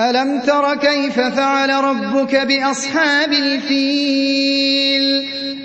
أَلَمْ تَرَ كَيْفَ فَعَلَ رَبُّكَ بِأَصْحَابِ الْفِيلِ؟